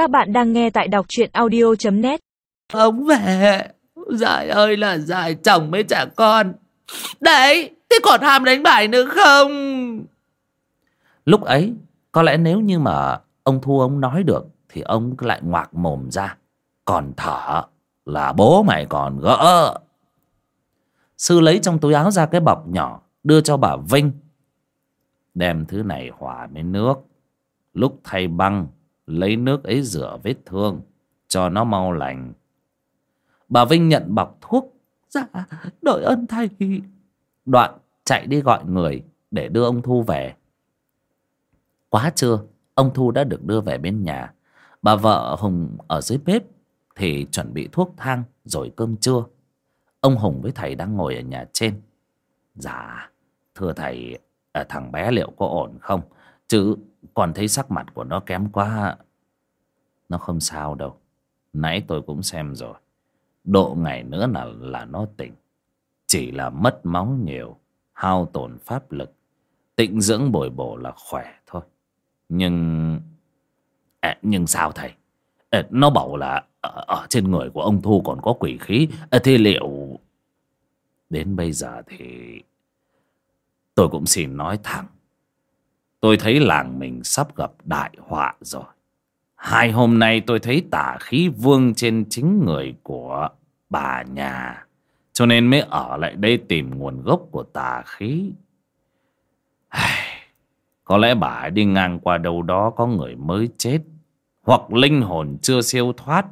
Các bạn đang nghe tại đọc truyện audio.net Ông về. Giải ơi là giải chồng với trẻ con. Đấy Thế còn ham đánh bài nữa không? Lúc ấy Có lẽ nếu như mà ông Thu ông nói được Thì ông lại ngoạc mồm ra. Còn thở Là bố mày còn gỡ. Sư lấy trong túi áo ra cái bọc nhỏ Đưa cho bà Vinh. Đem thứ này hòa với nước. Lúc thay băng Lấy nước ấy rửa vết thương, Cho nó mau lành. Bà Vinh nhận bọc thuốc. Dạ đội ơn thầy. Đoạn chạy đi gọi người Để đưa ông Thu về. Quá trưa, Ông Thu đã được đưa về bên nhà. Bà vợ Hùng ở dưới bếp Thì chuẩn bị thuốc thang Rồi cơm trưa. Ông Hùng với thầy đang ngồi ở nhà trên. Dạ Thưa thầy à, Thằng bé liệu có ổn không? Chứ còn thấy sắc mặt của nó kém quá Nó không sao đâu. Nãy tôi cũng xem rồi. Độ ngày nữa là là nó tỉnh. Chỉ là mất máu nhiều Hao tổn pháp lực. Tịnh dưỡng bồi bổ là khỏe thôi. Nhưng à, Nhưng sao thầy? À, Nó bảo là ở, ở trên người của ông Thu còn có quỷ khí. À, Thế liệu Đến bây giờ thì Tôi cũng xin nói thẳng. Tôi thấy làng mình sắp gặp đại họa rồi. Hai hôm nay tôi thấy tà khí vương trên chính người của bà nhà. Cho nên mới ở lại đây tìm nguồn gốc của tà khí. Có lẽ bà ấy đi ngang qua đâu đó có người mới chết, Hoặc linh hồn chưa siêu thoát.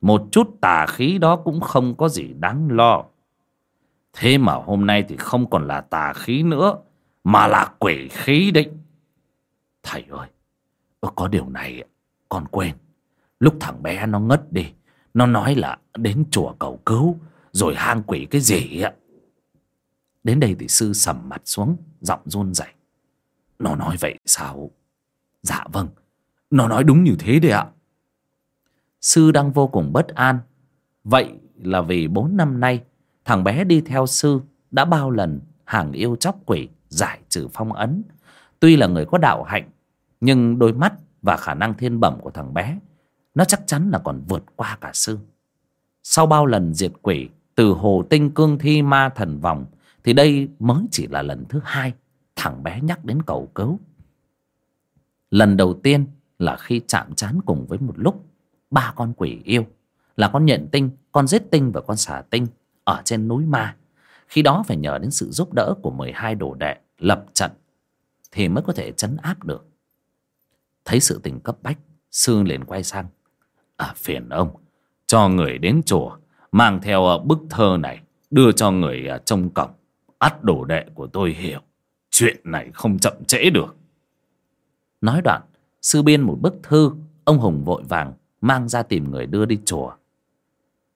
Một chút tà khí đó cũng không có gì đáng lo. Thế mà hôm nay thì không còn là tà khí nữa, Mà là quỷ khí đấy. Thầy ơi Có điều này, con quên. Lúc thằng bé nó ngất đi, Nó nói là đến chùa cầu cứu, Rồi hang quỷ cái gì ạ Đến đây thì sư sầm mặt xuống, Giọng run rẩy. Nó nói vậy sao? Dạ vâng Nó nói đúng như thế đấy ạ. Sư đang vô cùng bất an. Vậy là vì bốn năm nay, Thằng bé đi theo sư Đã bao lần hàng yêu chóc quỷ, Giải trừ phong ấn. Tuy là người có đạo hạnh nhưng đôi mắt và khả năng thiên bẩm của thằng bé Nó chắc chắn là còn vượt qua cả sư Sau bao lần diệt quỷ Từ hồ tinh cương thi ma thần vòng Thì đây mới chỉ là lần thứ hai Thằng bé nhắc đến cầu cứu. Lần đầu tiên là khi chạm chán cùng với một lúc Ba con quỷ yêu Là con nhện tinh, con giết tinh và con xà tinh Ở trên núi ma. Khi đó phải nhờ đến sự giúp đỡ của 12 đồ đệ Lập trận Thì mới có thể chấn áp được. Thấy sự tình cấp bách, Sư liền quay sang. À phiền ông, Cho người đến chùa, Mang theo à, bức thơ này, Đưa cho người à, trong cổng. Ắt đồ đệ của tôi hiểu, Chuyện này không chậm trễ được. Nói đoạn, Sư biên một bức thư, Ông Hùng vội vàng Mang ra tìm người đưa đi chùa.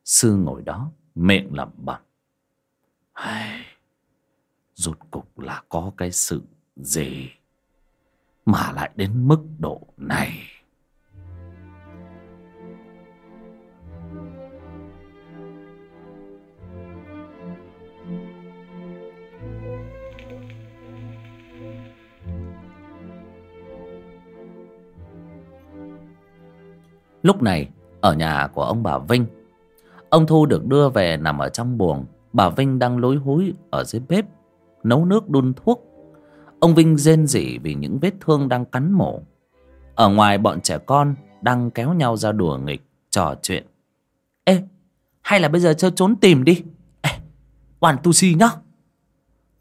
Sư ngồi đó, Miệng lẩm bẩm. Rốt cục là có cái sự gì? Mà lại đến mức độ này. Lúc này, ở nhà của ông bà vinh, ông thu được đưa về nằm ở trong buồng. Bà vinh đang lối húi ở dưới bếp, nấu nước đun thuốc. Ông Vinh rên rỉ vì những vết thương đang cắn mổ. Ở ngoài bọn trẻ con đang kéo nhau ra đùa nghịch, trò chuyện. Ê, hay là bây giờ chơi trốn tìm đi. Ê, hoàn tu si nhá.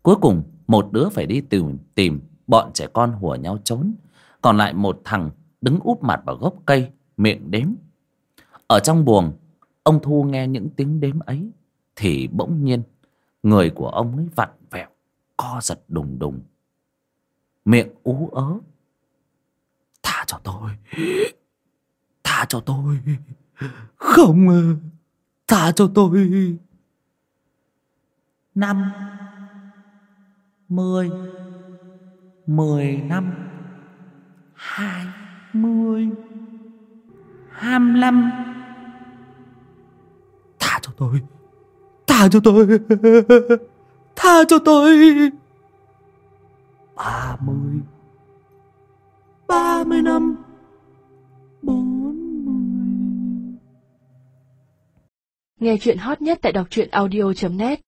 Cuối cùng, một đứa phải đi tìm, tìm bọn trẻ con hùa nhau trốn. Còn lại một thằng đứng úp mặt vào gốc cây, miệng đếm. Ở trong buồng, ông Thu nghe những tiếng đếm ấy. Thì bỗng nhiên, người của ông ấy vặn vẹo, co giật đùng đùng miệng ú ớ. Tha cho tôi. Tha cho tôi. Không à. tha cho tôi. Năm. Mười. Mười năm. Hai mươi. Hai mươi lăm. Tha cho tôi. Tha cho tôi. Tha cho tôi ba mươi ba mươi năm bốn mươi. Nghe chuyện hot nhất tại đọc truyện audio net.